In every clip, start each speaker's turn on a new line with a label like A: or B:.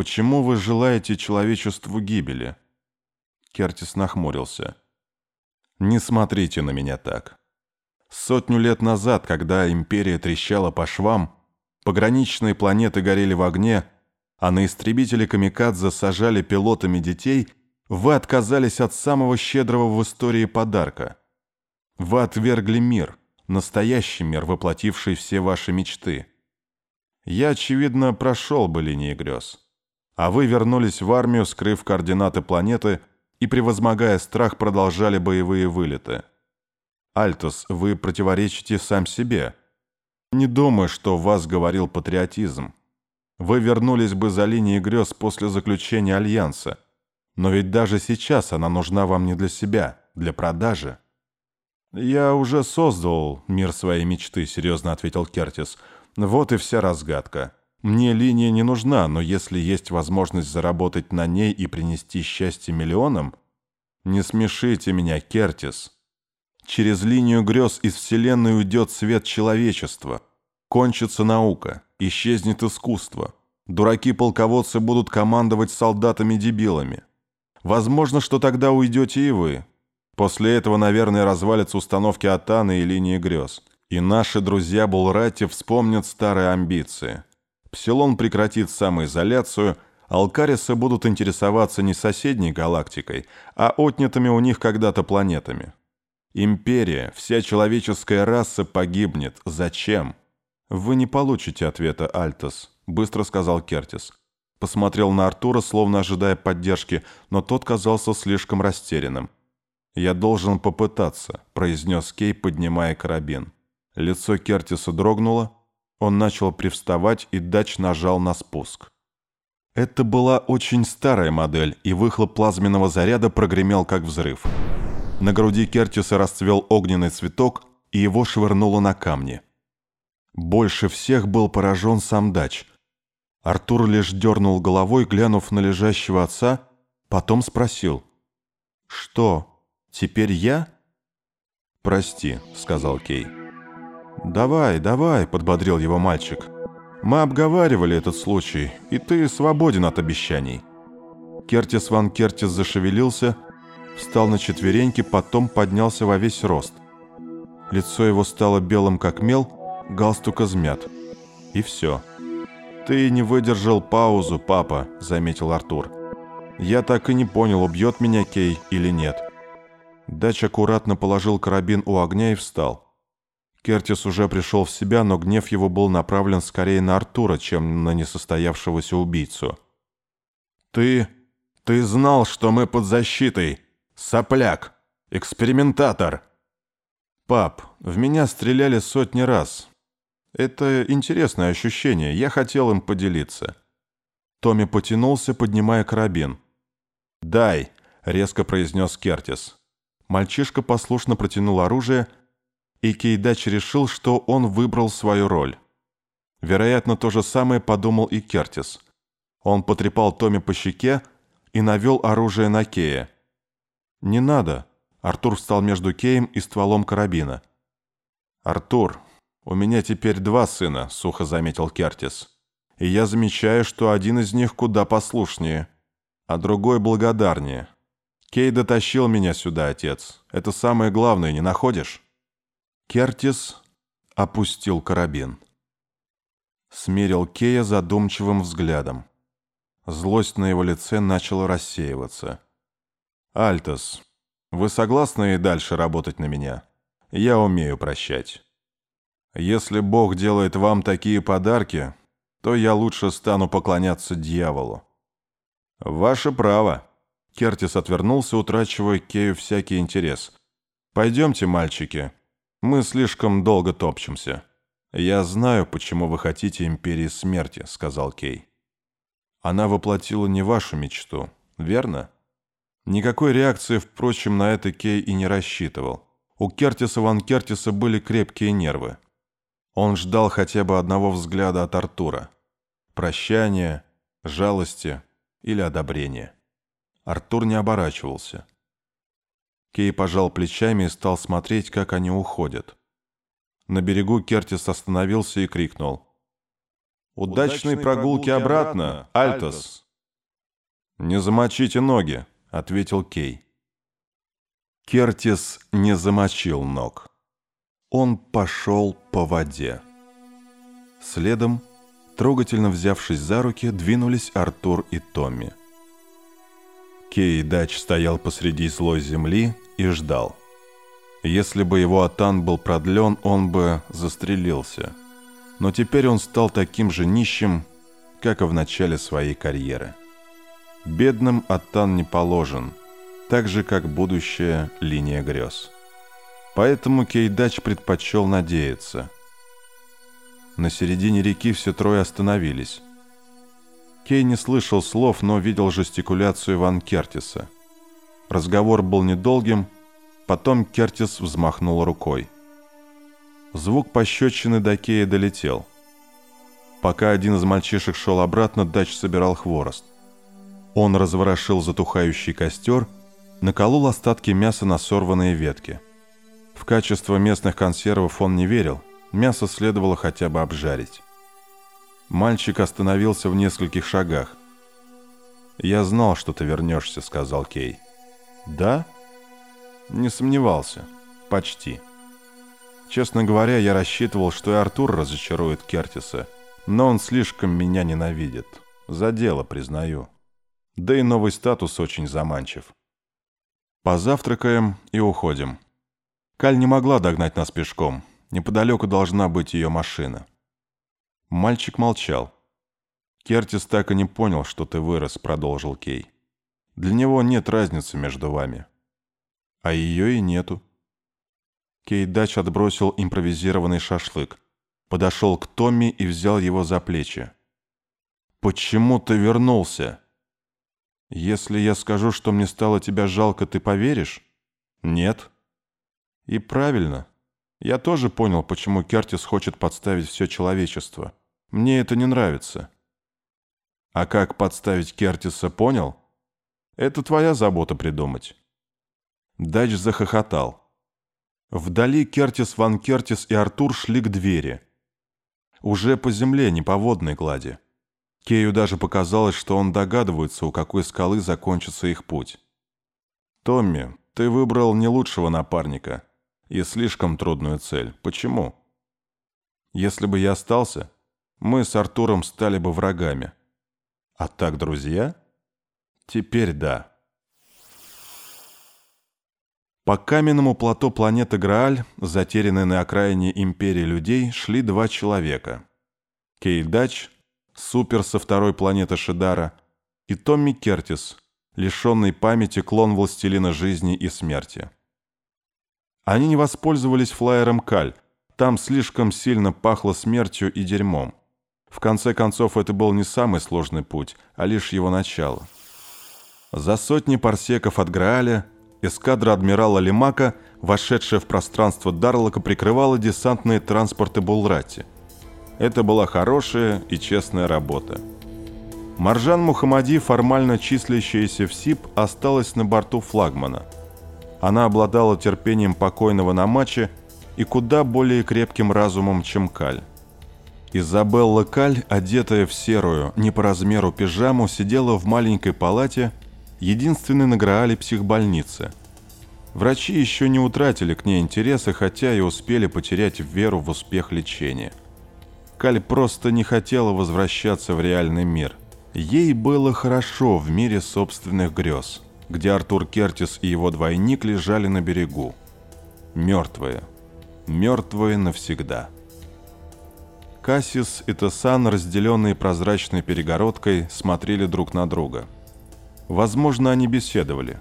A: почему вы желаете человечеству гибели?» Кертис нахмурился. «Не смотрите на меня так. Сотню лет назад, когда империя трещала по швам, пограничные планеты горели в огне, а на истребители Камикадзе сажали пилотами детей, вы отказались от самого щедрого в истории подарка. Вы отвергли мир, настоящий мир, воплотивший все ваши мечты. Я, очевидно, прошел бы линии грез. А вы вернулись в армию, скрыв координаты планеты и, превозмогая страх, продолжали боевые вылеты. Альтос, вы противоречите сам себе. Не думаю, что в вас говорил патриотизм. Вы вернулись бы за линии грез после заключения Альянса. Но ведь даже сейчас она нужна вам не для себя, для продажи. «Я уже создал мир своей мечты», — серьезно ответил Кертис. «Вот и вся разгадка. Мне линия не нужна, но если есть возможность заработать на ней и принести счастье миллионам...» «Не смешите меня, Кертис. Через линию грез из Вселенной уйдет свет человечества. Кончится наука, исчезнет искусство. Дураки-полководцы будут командовать солдатами-дебилами. Возможно, что тогда уйдете и вы. После этого, наверное, развалятся установки Атаны и линии грез. И наши друзья Булрати вспомнят старые амбиции. Псилон прекратит самоизоляцию, Алкарисы будут интересоваться не соседней галактикой, а отнятыми у них когда-то планетами. Империя, вся человеческая раса погибнет. Зачем? Вы не получите ответа, Альтос, быстро сказал Кертис. Посмотрел на Артура, словно ожидая поддержки, но тот казался слишком растерянным. «Я должен попытаться», — произнес Кей, поднимая карабин. Лицо Кертиса дрогнуло, он начал привставать, и Дач нажал на спуск. Это была очень старая модель, и выхлоп плазменного заряда прогремел как взрыв. На груди Кертиса расцвел огненный цветок, и его швырнуло на камни. Больше всех был поражен сам Дач. Артур лишь дернул головой, глянув на лежащего отца, потом спросил. «Что, теперь я?» «Прости», — сказал Кей. «Давай, давай», — подбодрил его мальчик. «Мы обговаривали этот случай, и ты свободен от обещаний». Кертис ван Кертис зашевелился, встал на четвереньки, потом поднялся во весь рост. Лицо его стало белым как мел, галстук измят. И все. «Ты не выдержал паузу, папа», — заметил Артур. «Я так и не понял, убьет меня Кей или нет». Дач аккуратно положил карабин у огня и встал. Кертис уже пришел в себя, но гнев его был направлен скорее на Артура, чем на несостоявшегося убийцу. «Ты... ты знал, что мы под защитой! Сопляк! Экспериментатор!» «Пап, в меня стреляли сотни раз. Это интересное ощущение, я хотел им поделиться. Томми потянулся, поднимая карабин. «Дай», — резко произнес Кертис. Мальчишка послушно протянул оружие, и Кейдач решил, что он выбрал свою роль. Вероятно, то же самое подумал и Кертис. Он потрепал Томми по щеке и навел оружие на Кея. «Не надо», — Артур встал между Кеем и стволом карабина. «Артур, «У меня теперь два сына», — сухо заметил Кертис. «И я замечаю, что один из них куда послушнее, а другой благодарнее. Кей дотащил меня сюда, отец. Это самое главное, не находишь?» Кертис опустил карабин. Смерил Кея задумчивым взглядом. Злость на его лице начала рассеиваться. «Альтос, вы согласны и дальше работать на меня? Я умею прощать». Если Бог делает вам такие подарки, то я лучше стану поклоняться дьяволу». «Ваше право». Кертис отвернулся, утрачивая Кею всякий интерес. «Пойдемте, мальчики. Мы слишком долго топчемся». «Я знаю, почему вы хотите Империи Смерти», — сказал Кей. «Она воплотила не вашу мечту, верно?» Никакой реакции, впрочем, на это Кей и не рассчитывал. У Кертиса Ван Кертиса были крепкие нервы. Он ждал хотя бы одного взгляда от Артура. Прощания, жалости или одобрения. Артур не оборачивался. Кей пожал плечами и стал смотреть, как они уходят. На берегу Кертис остановился и крикнул. «Удачной, прогулки обратно, Альтос!» «Не замочите ноги», — ответил Кей. Кертис не замочил ног. Он пошел по воде. Следом, трогательно взявшись за руки, двинулись Артур и Томми. Кей Дач стоял посреди злой земли и ждал. Если бы его атан был продлен, он бы застрелился. Но теперь он стал таким же нищим, как и в начале своей карьеры. Бедным атан не положен, так же, как будущая линия грез. Поэтому Кейдач предпочел надеяться. На середине реки все трое остановились. Кей не слышал слов, но видел жестикуляцию Ван Кертиса. Разговор был недолгим, Потом Кертис взмахнул рукой. Звук пощечины до Кея долетел. Пока один из мальчишек шел обратно, Дач собирал хворост. Он разворошил затухающий костер, наколол остатки мяса на сорванные ветки. В качество местных консервов он не верил, мясо следовало хотя бы обжарить. Мальчик остановился в нескольких шагах. «Я знал, что ты вернешься», — сказал Кей. «Да?» Не сомневался. Почти. Честно говоря, я рассчитывал, что и Артур разочарует Кертиса, но он слишком меня ненавидит. За дело, признаю. Да и новый статус очень заманчив. Позавтракаем и уходим. Каль не могла догнать нас пешком. Неподалеку должна быть ее машина. Мальчик молчал. «Кертис так и не понял, что ты вырос», — продолжил Кей. «Для него нет разницы между вами а ее и нету. Кейдач отбросил импровизированный шашлык, подошел к Томми и взял его за плечи. «Почему ты вернулся?» «Если я скажу, что мне стало тебя жалко, ты поверишь?» «Нет». «И правильно. Я тоже понял, почему Кертис хочет подставить все человечество. Мне это не нравится». «А как подставить Кертиса, понял?» «Это твоя забота придумать». Дач захохотал. Вдали Кертис Ван Кертис и Артур шли к двери. Уже по земле, не по водной глади. Кею даже показалось, что он догадывается, у какой скалы закончится их путь. «Томми, ты выбрал не лучшего напарника и слишком трудную цель. Почему?» «Если бы я остался, мы с Артуром стали бы врагами. А так, друзья?» «Теперь да». По каменному плато планеты Грааль, затерянной на окраине империи людей, шли два человека. Кейдач, супер со второй планеты Шидара, и Томми Кертис, лишенный памяти клон властелина жизни и смерти. Они не воспользовались флайером Каль, там слишком сильно пахло смертью и дерьмом. В конце концов, это был не самый сложный путь, а лишь его начало. За сотни парсеков от Грааля Эскадра адмирала Лимака, вошедшая в пространство Дарлока, прикрывала десантные транспорты Булрати. Это была хорошая и честная работа. Маржан Мухаммади, формально числящаяся в СИП, осталась на борту флагмана. Она обладала терпением покойного на матче и куда более крепким разумом, чем Каль. Изабелла Каль, одетая в серую, не по размеру пижаму, сидела в маленькой палате – единственный на Граале психбольницы. Врачи еще не утратили к ней интереса, хотя и успели потерять веру в успех лечения. Каль просто не хотела возвращаться в реальный мир. Ей было хорошо в мире собственных грез, где Артур Кертис и его двойник лежали на берегу. Мертвые. Мертвые навсегда. Кассис и Тесан, разделенные прозрачной перегородкой, смотрели друг на друга – Возможно, они беседовали.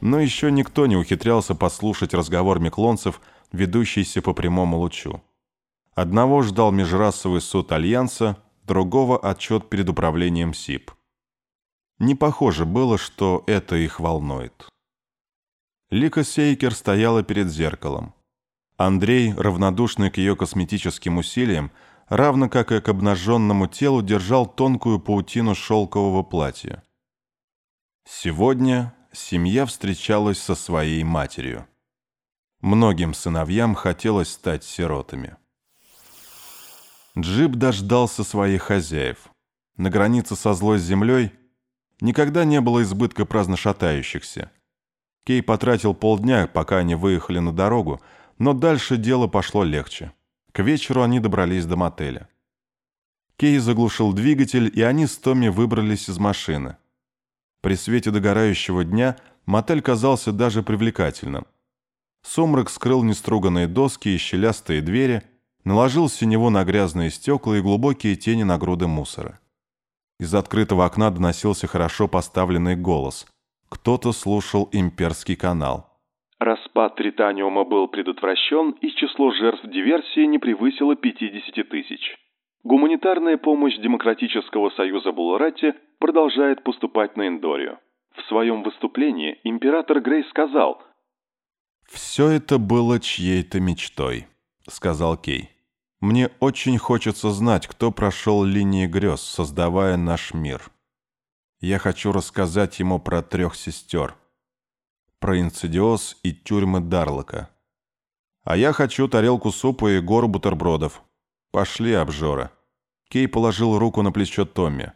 A: Но еще никто не ухитрялся послушать разговор меклонцев, ведущийся по прямому лучу. Одного ждал межрасовый суд Альянса, другого отчет перед управлением СИП. Не похоже было, что это их волнует. Лика Сейкер стояла перед зеркалом. Андрей, равнодушный к ее косметическим усилиям, равно как и к обнаженному телу, держал тонкую паутину шелкового платья. Сегодня семья встречалась со своей матерью. Многим сыновьям хотелось стать сиротами. Джип дождался своих хозяев. На границе со злой землей Никогда не было избытка праздно шатающихся. Кей потратил полдня, пока они выехали на дорогу, но дальше дело пошло легче. К вечеру они добрались до мотеля. Кей заглушил двигатель, и они с Томми выбрались из машины. При свете догорающего дня мотель казался даже привлекательным. Сумрак скрыл неструганные доски и щелястые двери, наложил синего на грязные стекла и глубокие тени на груды мусора. Из открытого окна доносился хорошо поставленный голос. Кто-то слушал имперский канал.
B: Распад Тританиума был предотвращен, и число жертв диверсии не превысило 50 тысяч. Гуманитарная помощь Демократического союза Булрати продолжает поступать на Эндорию. В своем выступлении император Грей сказал
A: «Все это было чьей-то мечтой», — сказал Кей. «Мне очень хочется знать, кто прошел линии грез, создавая наш мир. Я хочу рассказать ему про трех сестер, про инцидиоз и тюрьмы Дарлока. А я хочу тарелку супа и гору бутербродов. Пошли, обжора». Кей положил руку на плечо Томми.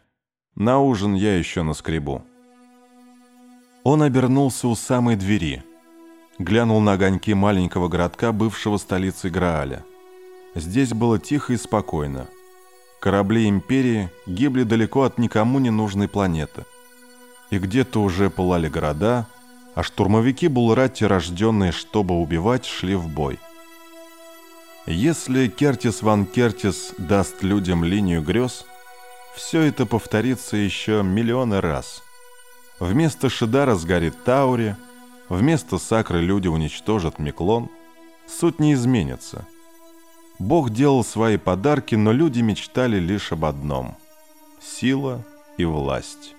A: «На ужин я еще наскребу». Он обернулся у самой двери. Глянул на огоньки маленького городка, бывшего столицы Грааля. Здесь было тихо и спокойно. Корабли Империи гибли далеко от никому не нужной планеты. И где-то уже пылали города, а штурмовики Булрати, рожденные, чтобы убивать, шли в бой. Если Кертис Ван Кертис даст людям линию грез, все это повторится еще миллионы раз. Вместо Шидара сгорит Таури, вместо Сакры люди уничтожат Миклон. Суть не изменится. Бог делал свои подарки, но люди мечтали лишь об одном – сила и власть,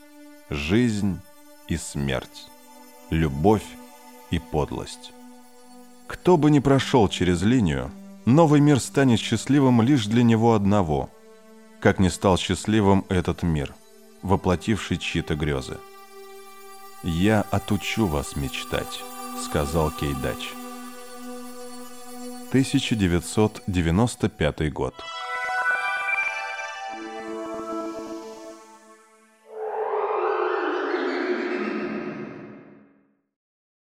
A: жизнь и смерть, любовь и подлость. Кто бы ни прошел через линию – новый мир станет счастливым лишь для него одного, как не стал счастливым этот мир, воплотивший чьи-то грезы. «Я отучу вас мечтать», — сказал Кейдач. 1995 год.